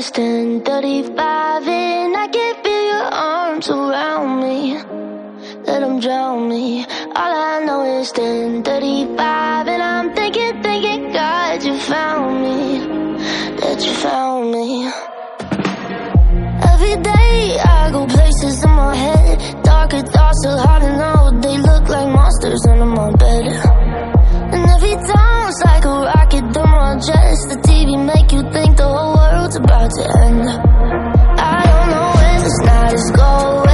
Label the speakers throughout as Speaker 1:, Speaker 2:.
Speaker 1: It's 10.35 and I can feel your arms around me. Let them drown me. All I know is 10.35 and I'm thinking, thinking God you found me. That you found me. Every day I go places in my head. Darker thoughts so hard to know. They look like monsters under my bed. And every time's like a rock Get the more just the TV make you think the whole world's about to end. I don't know when this night is going.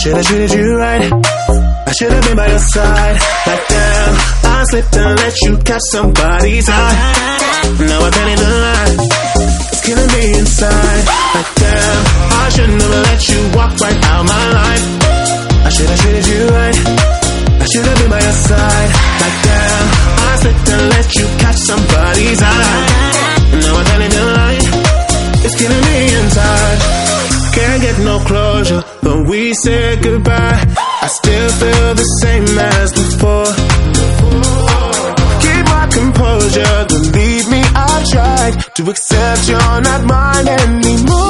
Speaker 2: should've treated you right. I should've been by your side. Like damn, I slipped and let you catch somebody's eye. Now I've been in the line. It's killing me inside. Like damn, I shouldn't have let you walk right out my life. I should've treated you right. I should've been by your side. Like damn, I slipped and let you catch somebody's eye. Now I'm been the line. It's killing me inside. Can't get no closure we said goodbye, I still feel the same as before. Keep my composure, believe me, I tried to accept you're not mine anymore.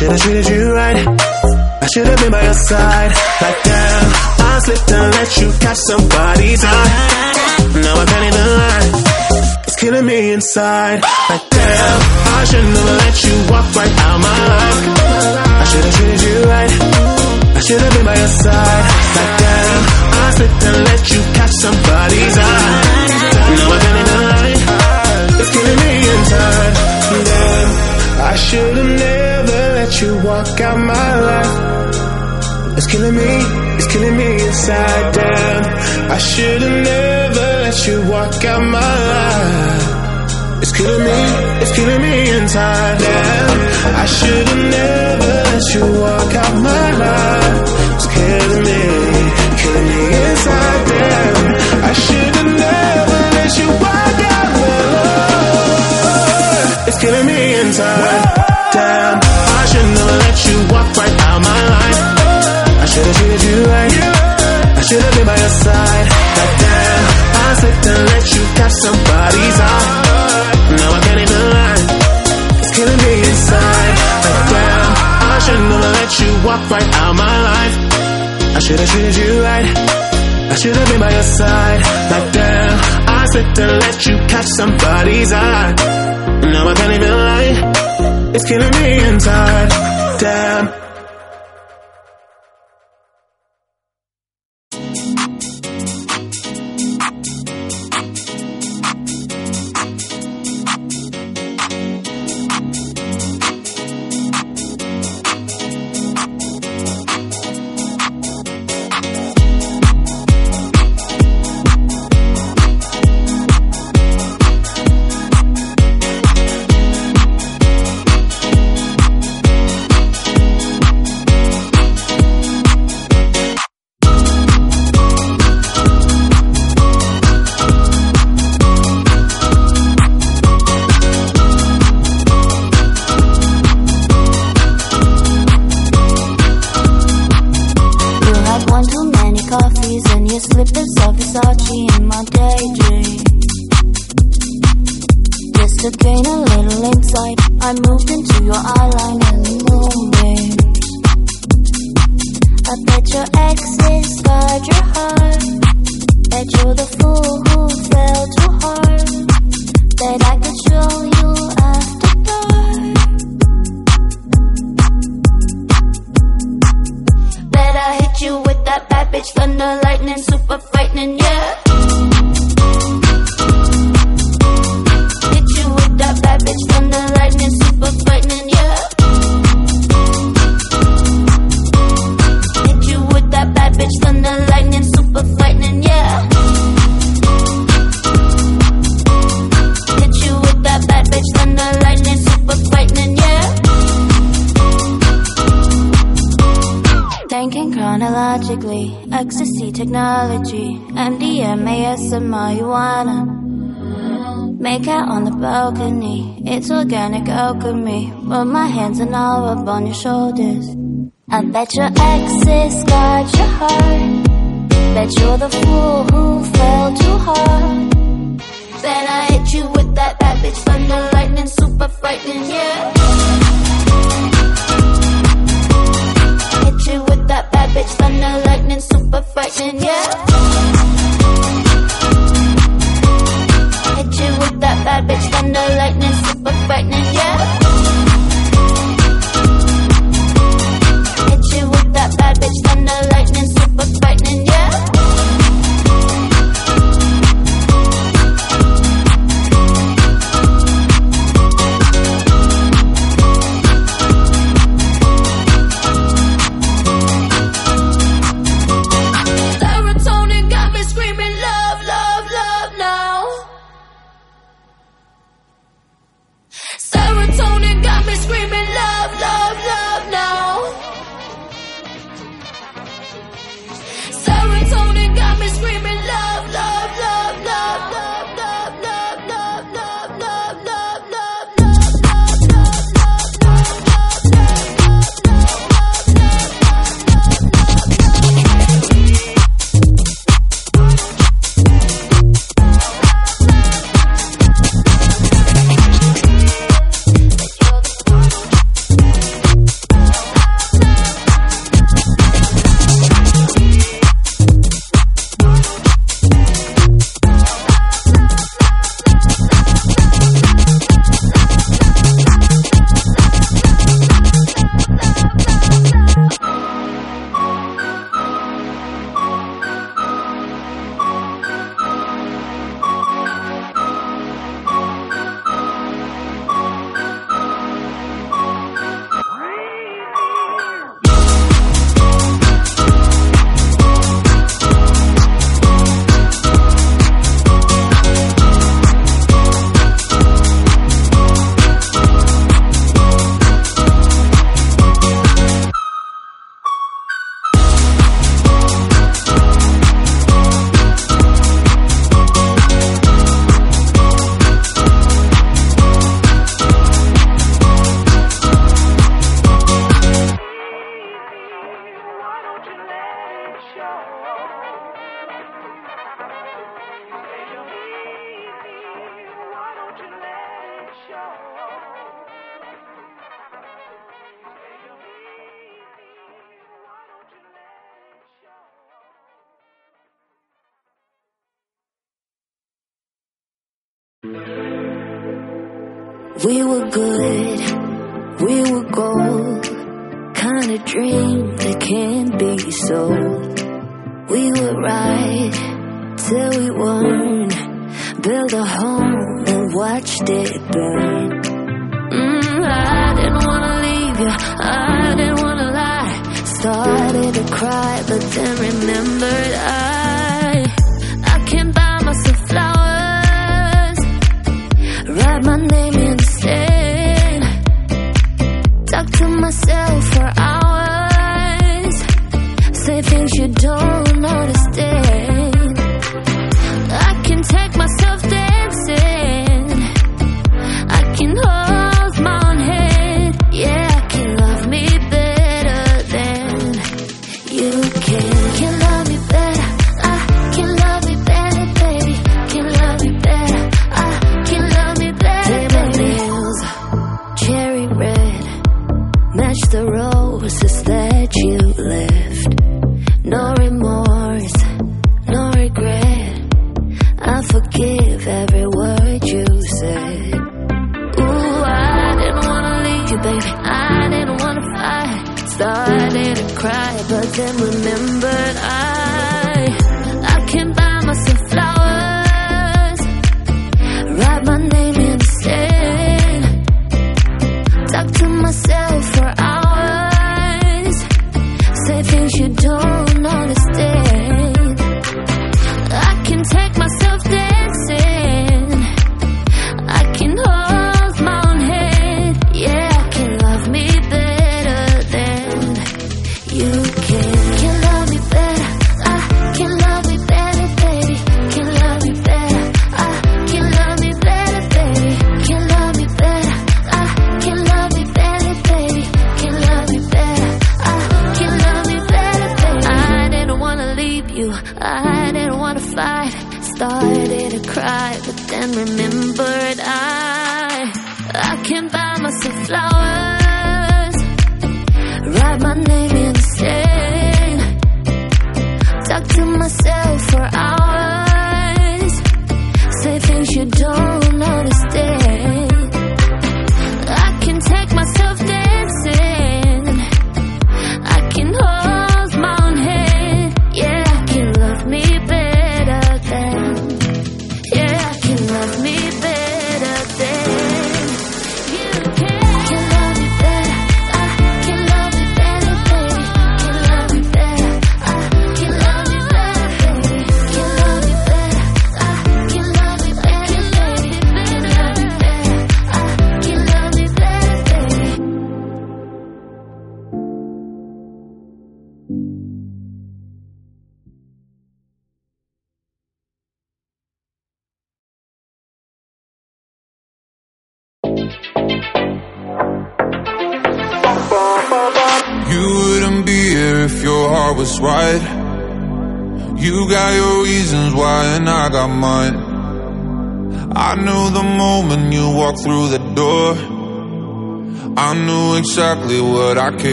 Speaker 2: should have treated you right. I should have been by your side. Like damn, I slipped and let you catch somebody's eye. Now I can't even lie. It's killing me inside. Like damn, I shouldn't have let you walk right out my life. I should have treated you right. I should have been by your side. Like damn, I slipped and let you catch somebody's eye. Now I can't even lie. It's killing me inside. Damn, I should have let you walk out my life. It's killing me, it's killing me inside. Damn, I should have never let you walk out my life. It's killing me, it's killing me inside. Damn, I should have never let you walk out my life. It's killing me, killing me inside. Damn, I should have never let you walk out my life. It's killing me inside. Damn, right out my life. I should have treated you right. I should have been by your side. Like damn, I slipped and let you catch somebody's eye. Now I can't even lie. It's killing me inside. Damn.
Speaker 1: Up
Speaker 3: were good, we were gold. Kind of dream that can't be sold. We were right till we weren't. Build a home and watched it burn. Mm, I didn't wanna leave you, I didn't wanna lie. Started to cry, but then remembered I myself for hours, say things you don't understand. Cry, but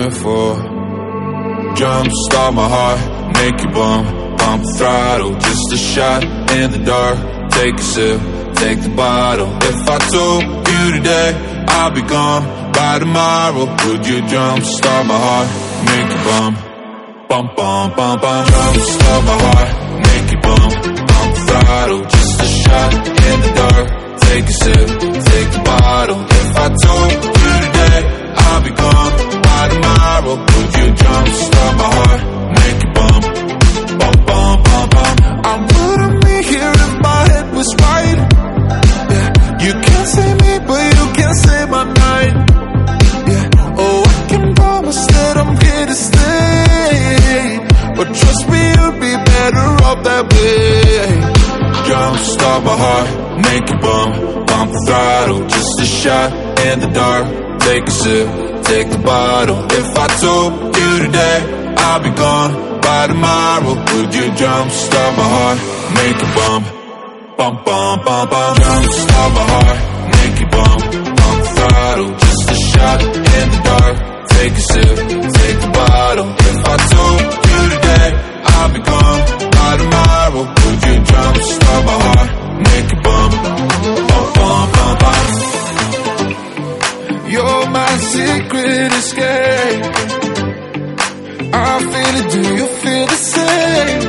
Speaker 3: I for.
Speaker 4: Jump start my heart, make you bump, pump throttle, just a shot in the dark. Take a sip, take the bottle. If I told you today, I'll be gone by tomorrow. Would you jump start my heart, make you bump, bump, bump, bump, bump. Jump start my heart, make you bump, pump throttle, just a shot in the dark. Take a sip, take the bottle. If I told you today, I'll be gone by tomorrow. Would you jump start my heart, make you bump, bump, bump, bump, bump. I wouldn't be here if my head was right. Yeah, you can't save me, but you can save my night. Yeah, oh, I can promise that I'm here to stay. But trust me, you'll be better off that way. Jump, start my heart, make you bump, pump the throttle, just a shot in the dark. Take a sip, take the bottle. If I told you today, I'll be gone by tomorrow. Would you jump, start my heart, make you bump, bump, bump, bump, bump. Jump, start my heart, make you bump, pump throttle, just a shot in the dark. Take a sip, take the bottle. If I told you today, I'll be gone by tomorrow. Would you jump, start my heart, make bump, bump,
Speaker 1: secret escape. I feel it, do you feel the same?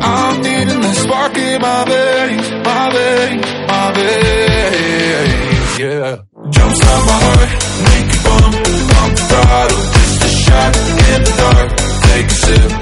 Speaker 1: I'm needing that spark in my veins, my veins, my veins, yeah. Jumpstart my heart, make it bump, pump the throttle, just a shot in the dark. Take a sip.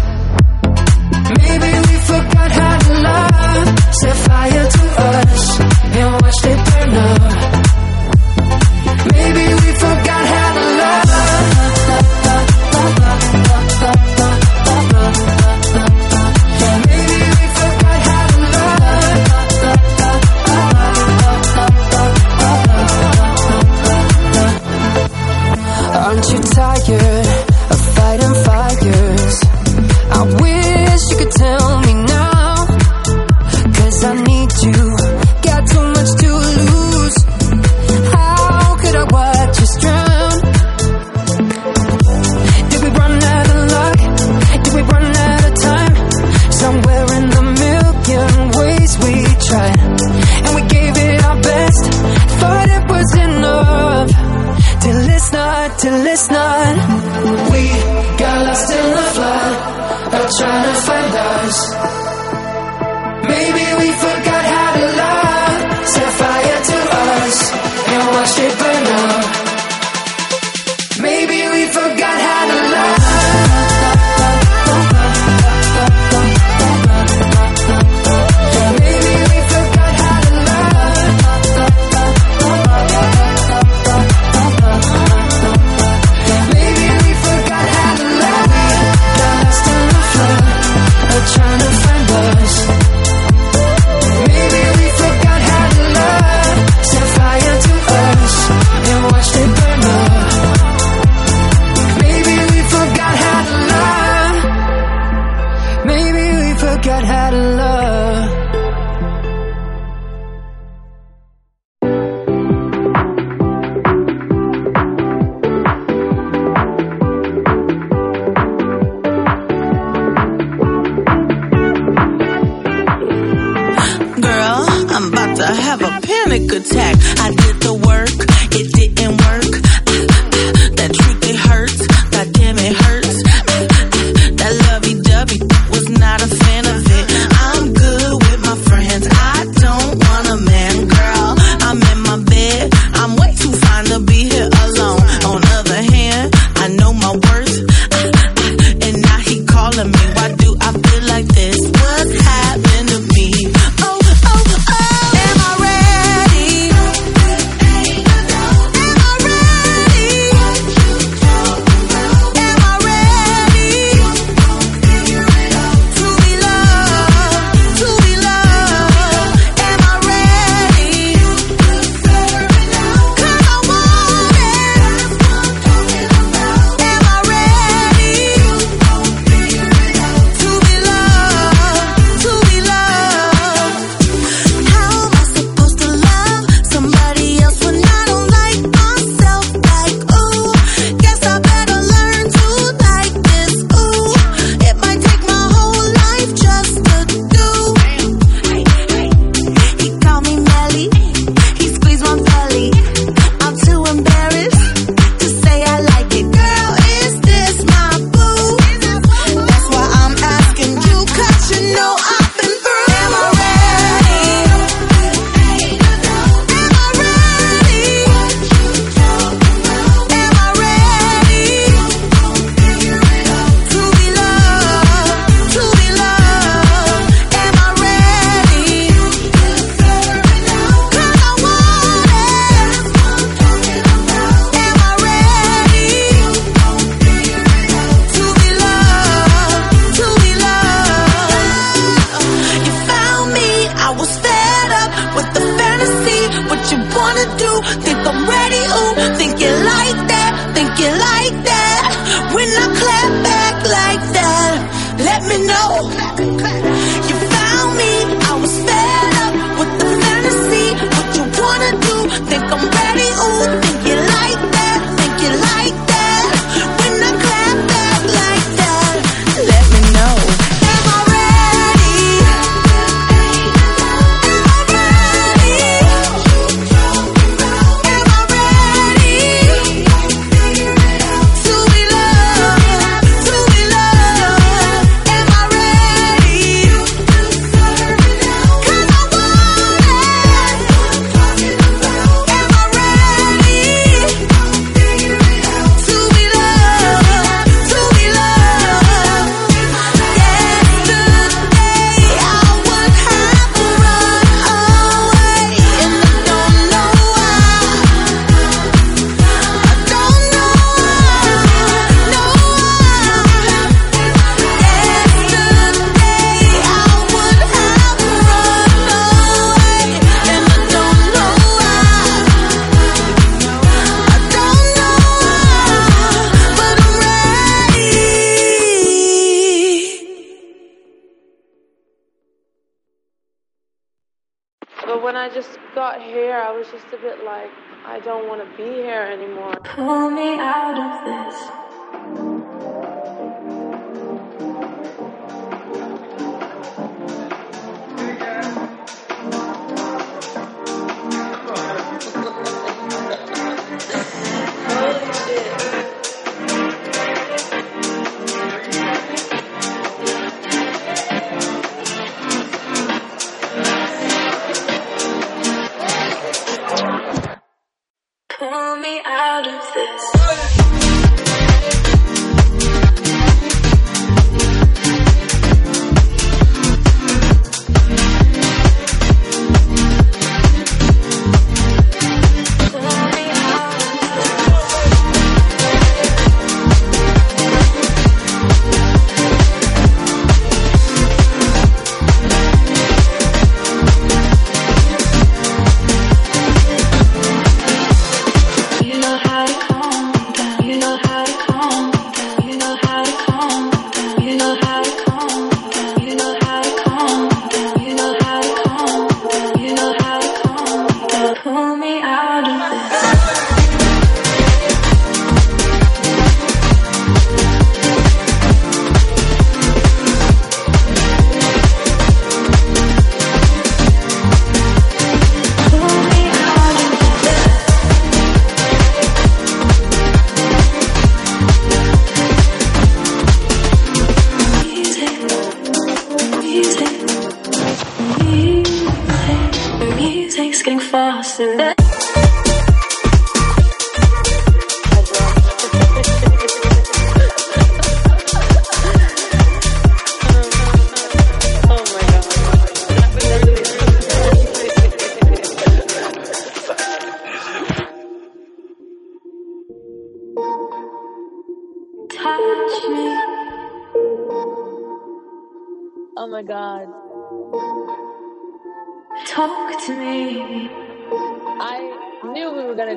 Speaker 5: got here, I was just a bit like, I don't want to be here anymore. Pull me out of this.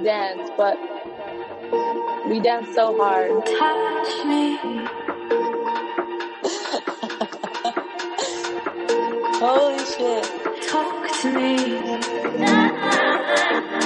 Speaker 5: dance, but we dance so hard. Touch me. Holy shit. Talk to me.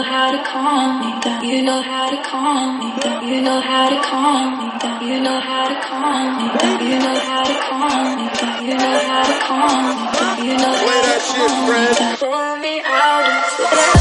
Speaker 5: know how to calm me down. You know how to calm me down. You know how to calm me down. You know how to calm me down. You know how to
Speaker 6: calm me down. You know how to calm me down. You know how to
Speaker 7: calm me
Speaker 8: down. Play
Speaker 7: that shit,
Speaker 8: friend. Pull me
Speaker 9: out of the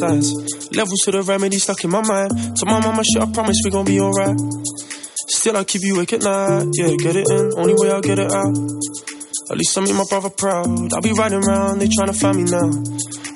Speaker 9: fantasize. Levels to the remedy stuck in my mind. To my mama shit, I promise we gon' be alright. Still, I keep you awake at night. Yeah, get it in, only way I'll get it out. At least I make my brother proud. I'll be riding around, they tryna find me now.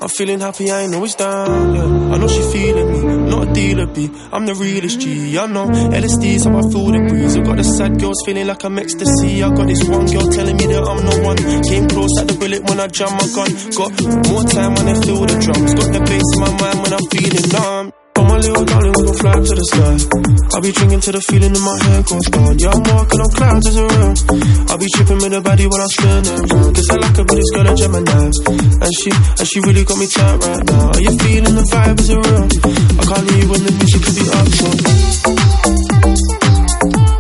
Speaker 9: I'm feeling happy, I ain't always down. Yeah, I know she feeling me, not a dealer B. I'm the realest G. I know LSD's how I feel the breeze. I got the sad girls feeling like I'm ecstasy. I got this one girl telling me that I'm no one. Came close at the bullet when I jam my gun. Got more time when I feel the drums. Got the bass in my mind when I'm feeling numb. Oh my little darling, we gon' fly to the sky. I'll be drinking till the feeling in my head goes gone. Yeah, I'm walking on clouds as a real. I'll be tripping with the body while I'm spinning round. Guess I like her, but it's got a Gemini. And she, and she really got me tight right now. Are you feeling the vibe is a real? I can't leave when the music could be up, so.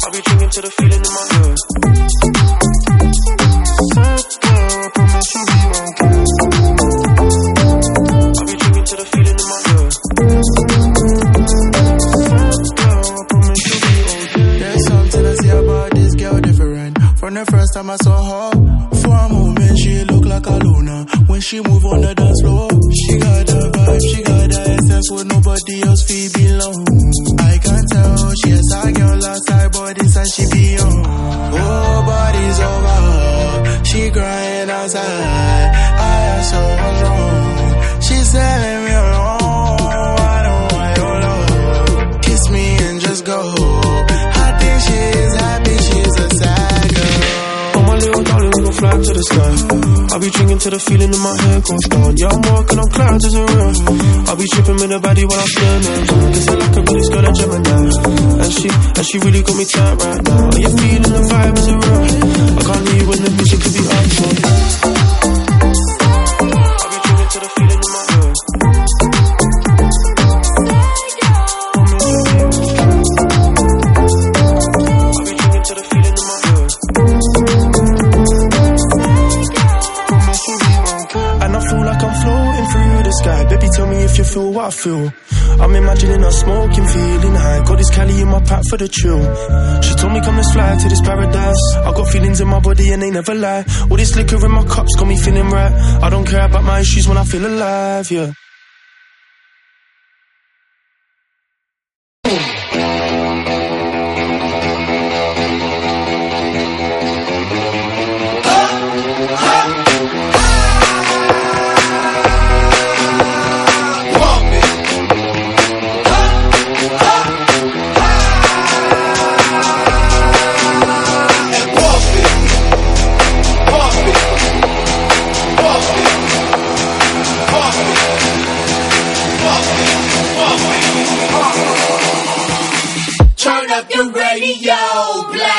Speaker 9: I'll be drinking till the feeling
Speaker 10: I saw her, for a moment she looked like a Luna. When she move on the dance floor, she got the vibe, she got the essence what nobody else feel belong. I can tell she a side girl outside, but inside she be on. Oh, body's over, she crying outside. I asked her wrong, she said me alone.
Speaker 9: Till the feeling in my head goes down. Yeah, I'm walking on clouds as a real. I'll be tripping with the body while I'm spinning. Guess I like her, but it's got a Gemini. And she, and she really got me tight right now. Are you feeling the vibe as a real? I can't leave when the music could be up, I feel. I'm imagining us smoking, feeling high. Got this Cali in my pack for the chill. She told me come let's fly to this paradise. I got feelings in my body and they never lie. All this liquor in my cups got me feeling right. I don't care about my issues when I feel alive, yeah.
Speaker 11: Turn up your radio, blast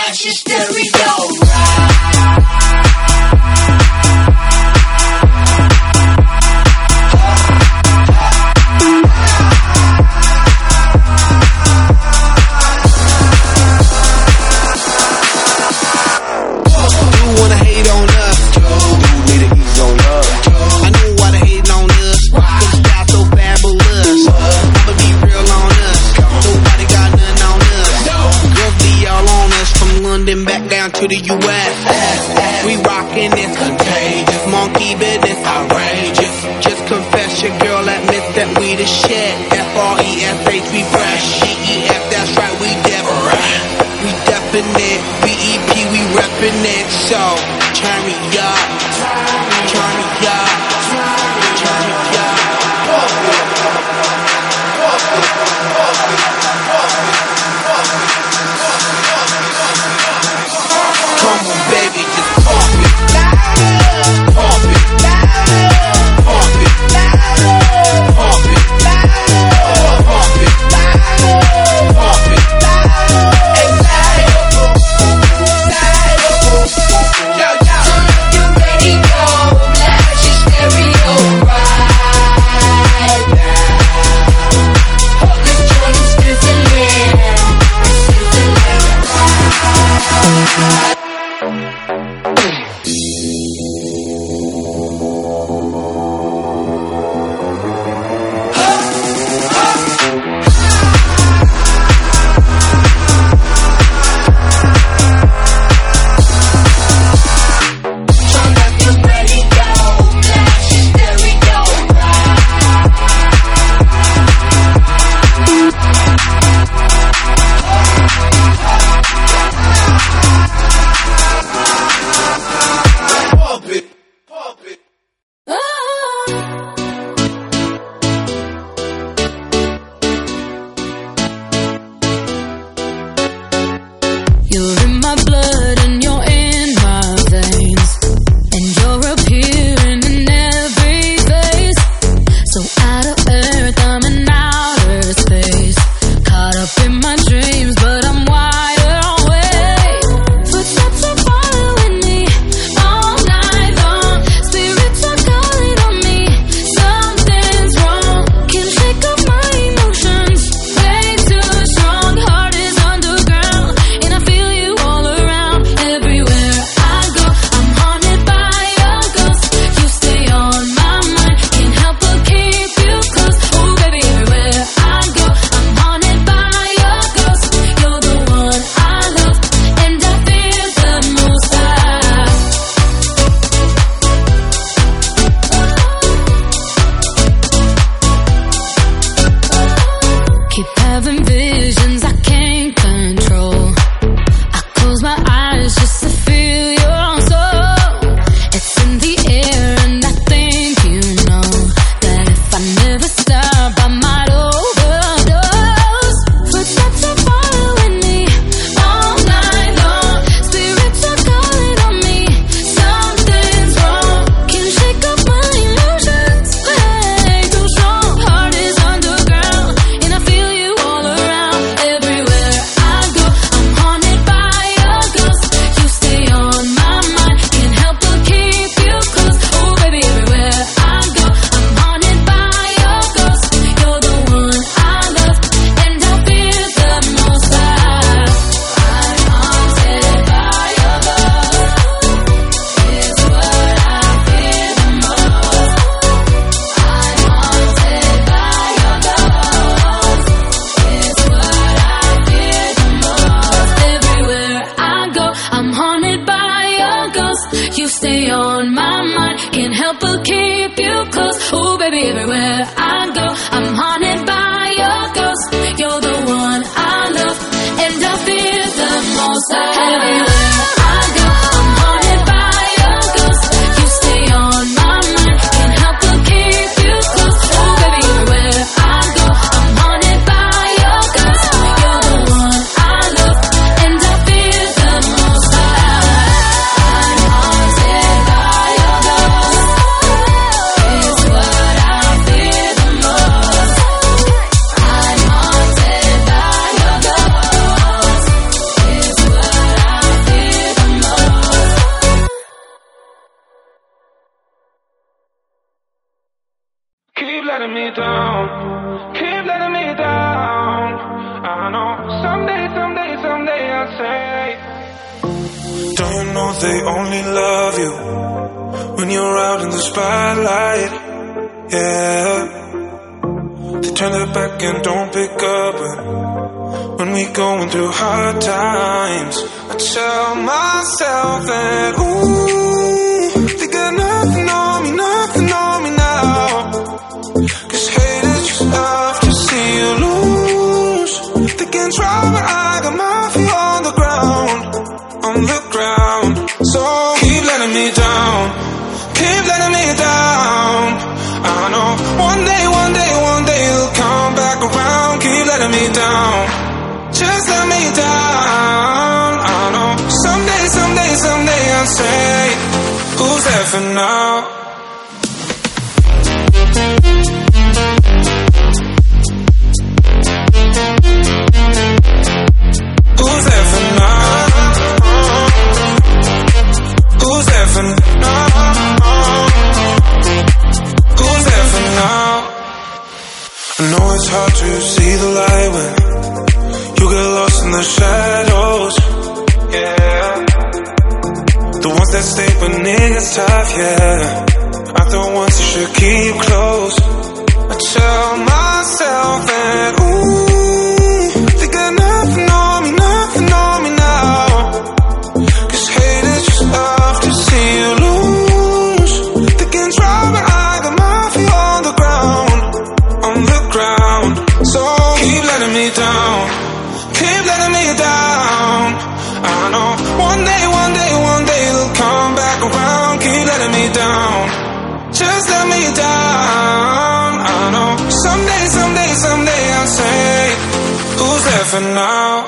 Speaker 12: for now.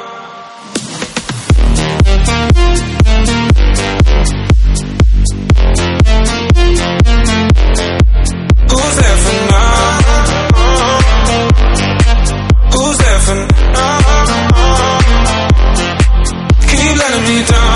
Speaker 12: Who's now? Who's now? Keep letting me down.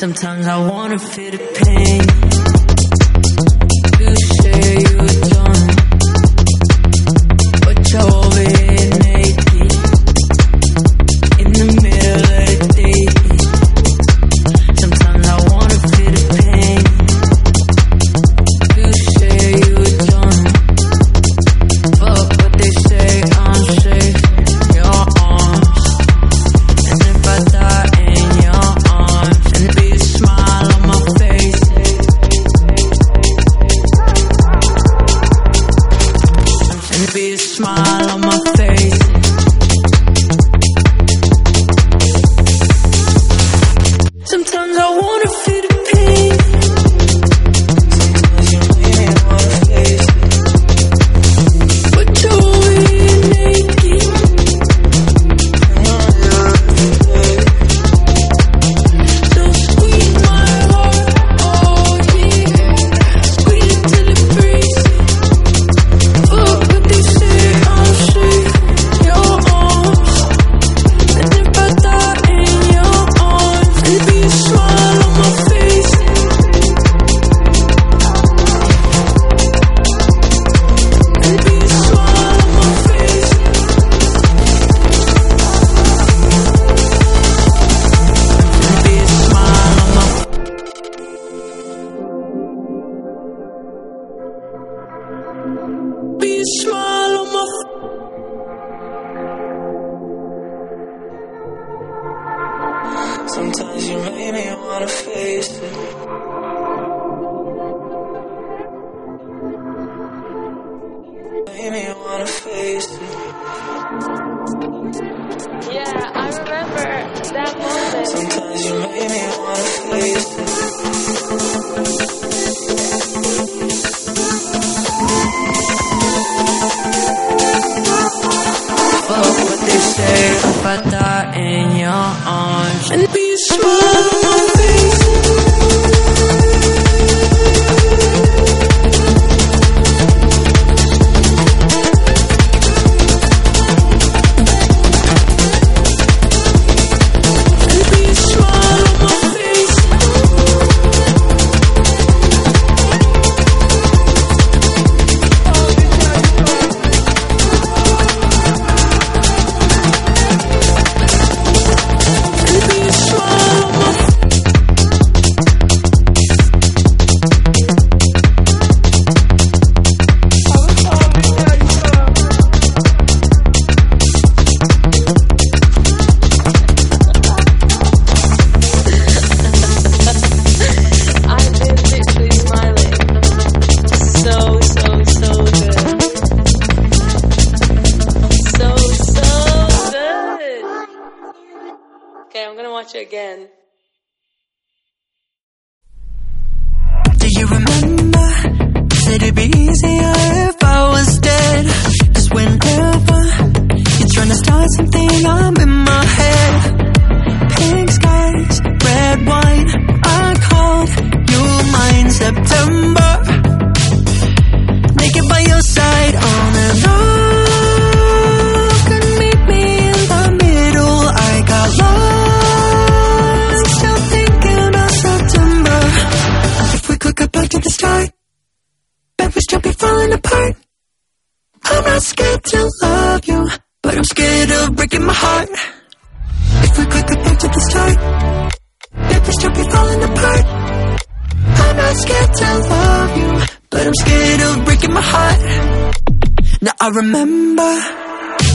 Speaker 8: Sometimes I wanna feel the pain. something, I'm in my head. Pink skies, red wine I called you mine September. Naked by your side on and on Could meet me in the
Speaker 13: middle. I
Speaker 8: got lost. Still thinking about September. If we could go back to the start but we'd still be
Speaker 13: falling apart. I'm
Speaker 8: not scared to love you but I'm scared of breaking my heart. If we could go back to the start, that this still be falling apart. I'm not scared to love you, but I'm scared of breaking my heart. Now I remember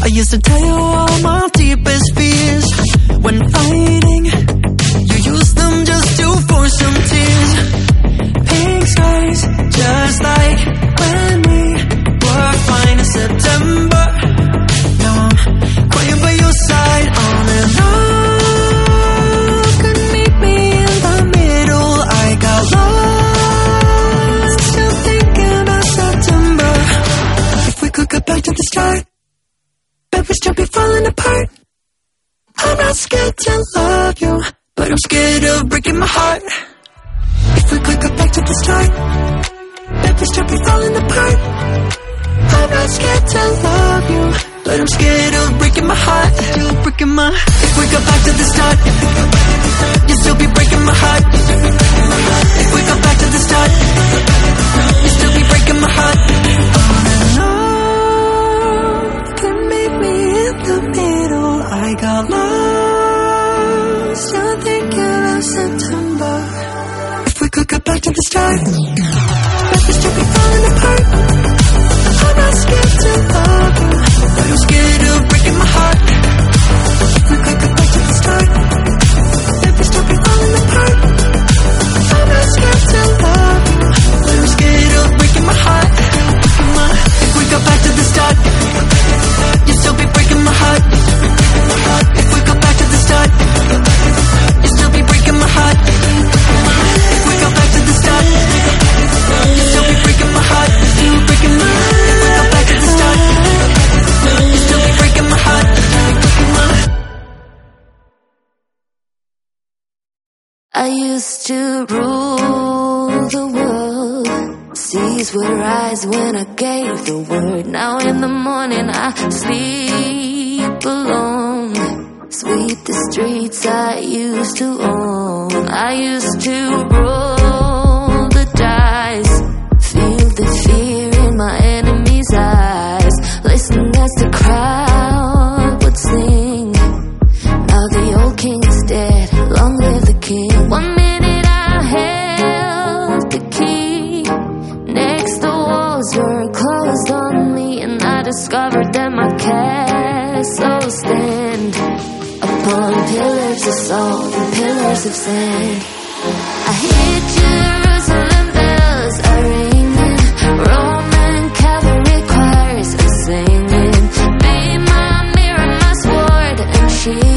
Speaker 8: I used to tell you all my deepest fears when fighting. You used them just to force some tears. Pink skies, just like when we were fine in September. Scared to love you, but I'm scared of breaking my heart. If we could have a chance to strike that just keep you falling apart. I must get to love you, but I'm scared of breaking my heart. Love breaking my. If we go back to the start, you'll still be breaking my heart. If we go back to the start, you'll still be breaking my heart. On, can meet me in the middle. I got lost, still thinking of September. If we could go back to the start, but we still be falling apart. I'm not scared to love I'm scared of breaking my heart.
Speaker 3: I used to rule the world. Seas would rise when I gave the word. Now in the morning I sleep alone. Sweep the streets I used to own. I used to roll upon pillars of salt and pillars of sand. I hear Jerusalem bells are ringing, Roman cavalry choirs are singing. Be my mirror, my sword and shield,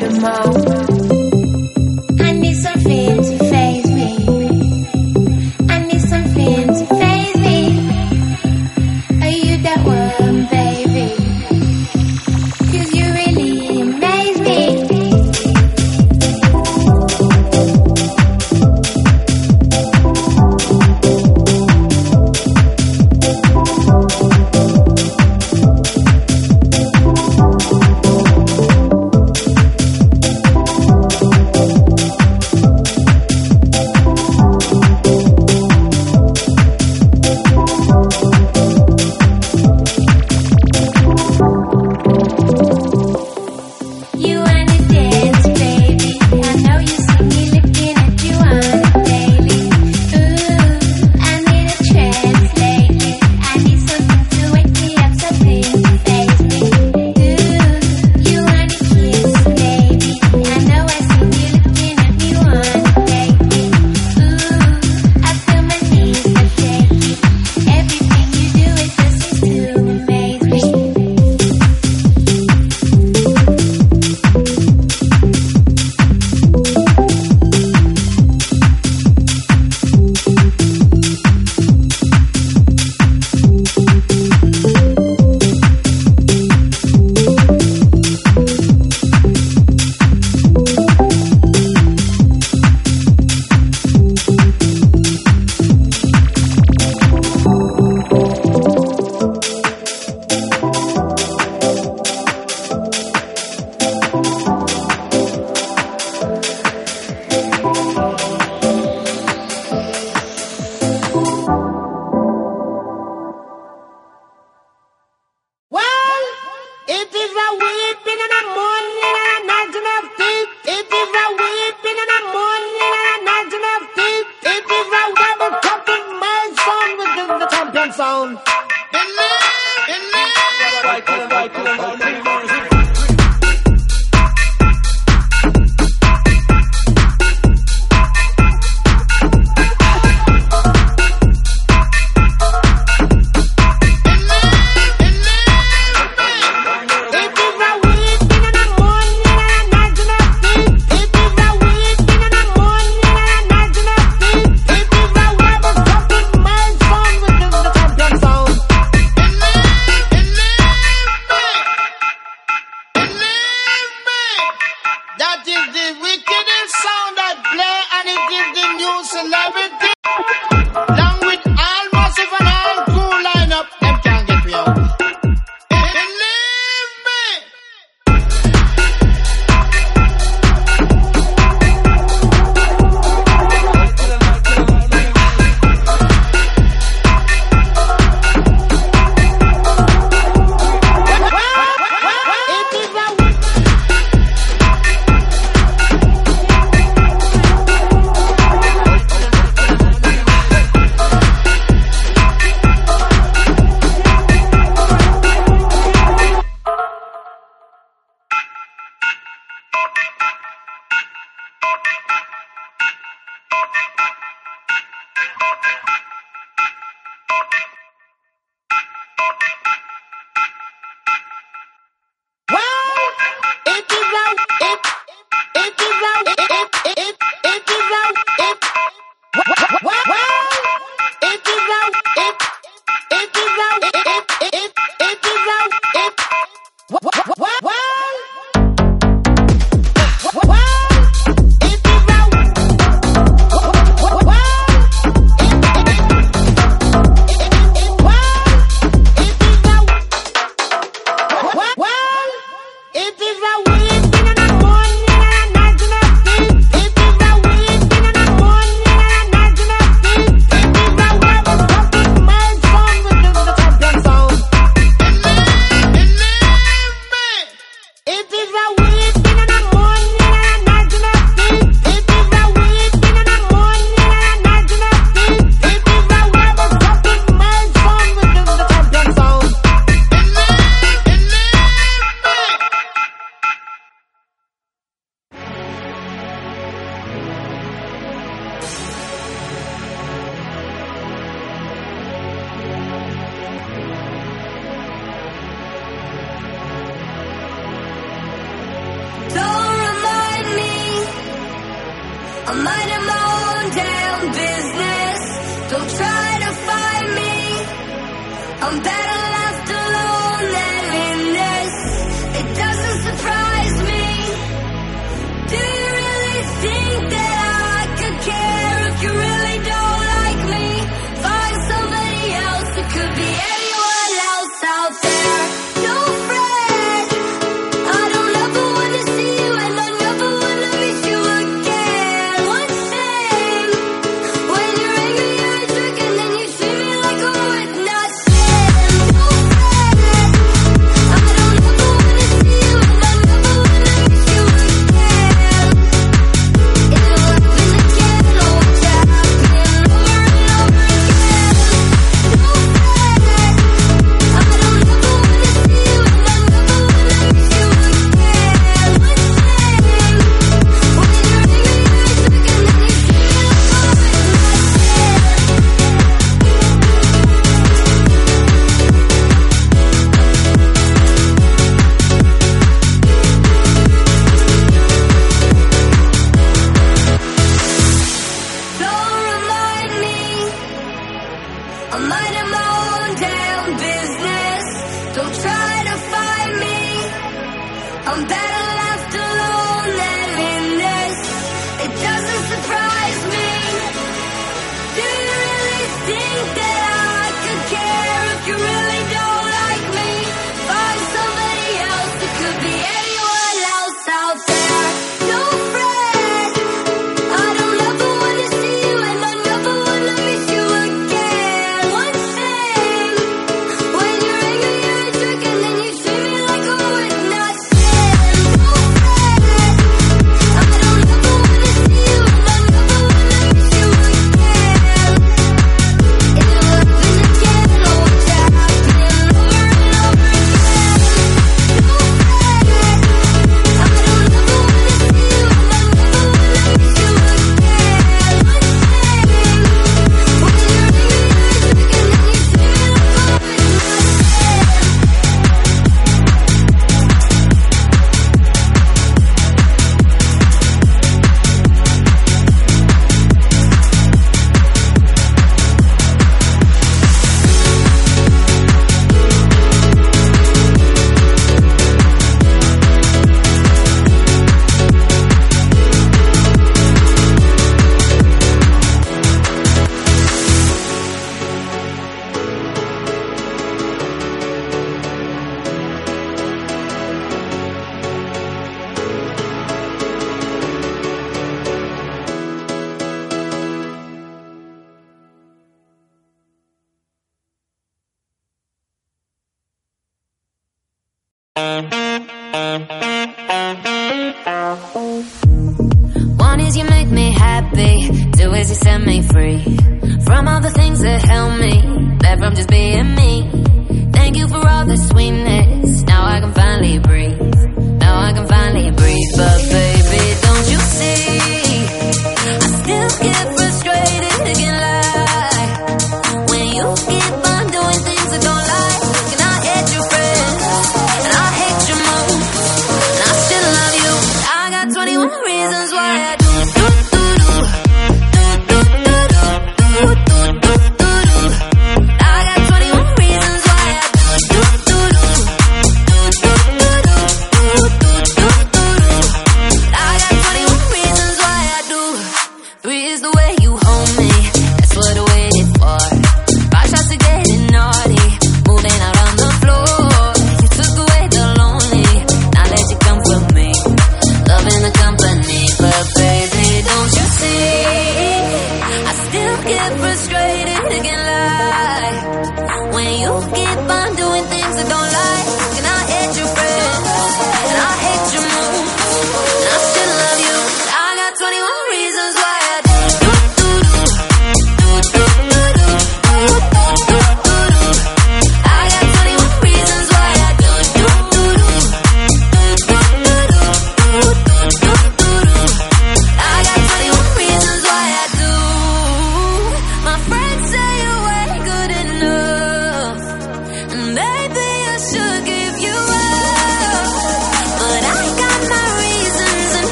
Speaker 3: the mouth.